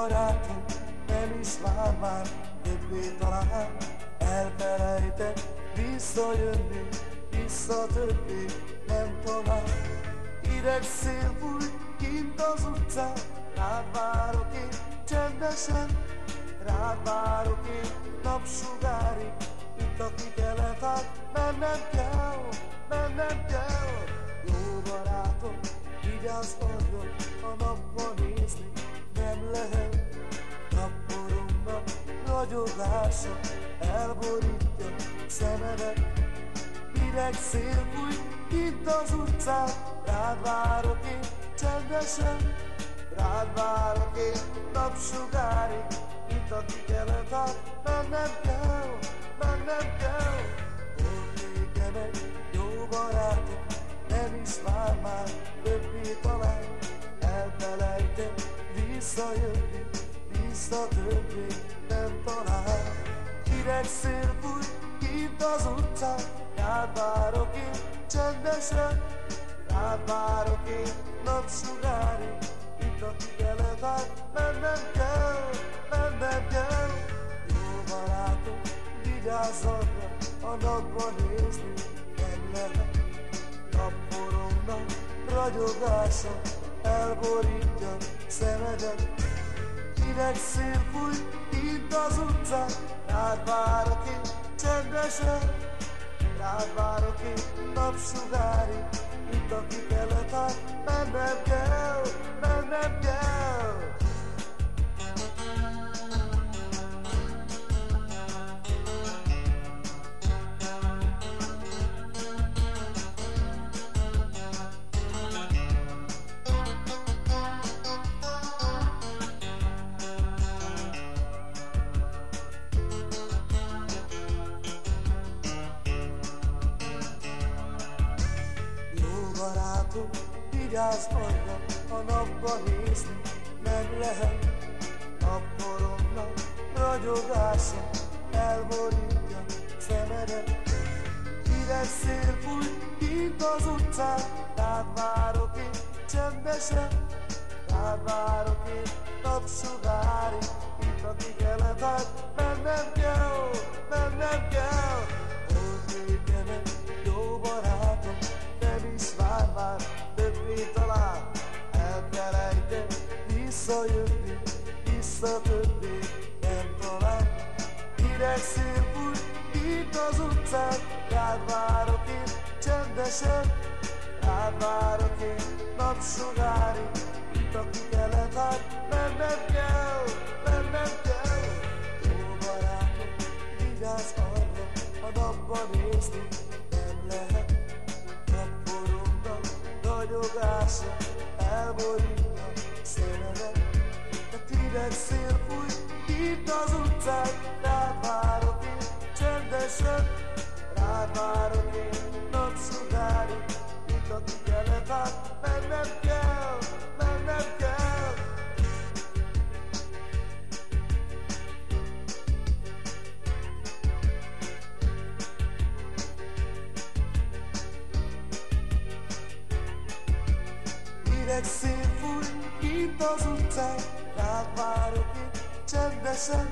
Barátom, nem is vár már többé talán. Elfelejtett visszajönni, vissza többé nem talán. Hideg szél fúj kint az utcán, rád várok én csendesen, rád várok én napsugárig, ragyogása elborítja szemedet. Hideg szél fúj, kint az utcán, rád várok én csendesen, rád várok én napsugárig, itt a kikelet át, mennem kell, mennem kell. Nékem egy jó barátom, nem is vár már többé talán, elfelejtem visszajönni, vissza többé nem talál. Hideg szél fúj, kint az utcán, rád várok én csendesen, rád várok én napsugárig, itt a kikelet át, mennem kell, mennem kell. Jó barátom, vigyázz arra, a napba nézni nem lehet. Naporomnak ragyogása elborítja szemedet. Hideg szél fúj, itt az utcán, rád várok én csendesen, rád várok én napsugárig, itt a kikelet át, mennem kell, mennem kell. Barátom, vigyázz arra, a napba nézni nem lehet. Naporomnak ragyogása elborítja szemedet. Hideg szél fúj, kint az utcán, rád várok én csendesen, rád várok én napsugárig, itt a kikelet át, mennem kell, mennem visszajönni, vissza többé nem talán. Hideg szél fúj, itt az utcán, rád várok én csendesen, rád várok én napsugárig, itt a kikelet át, mennem kell, mennem kell. Jó barátom, vigyázz arra, a napba nézni nem lehet. Naporomnak ragyogása elborítja szemedet. A hideg szél fúj, itt az utcán, rád várok én csendesen, rád várok én napsugárig, itt a kikelet át, mennem kell, mennem kell. Hideg szél fúj, kint az utcán, rád várok én csendesen,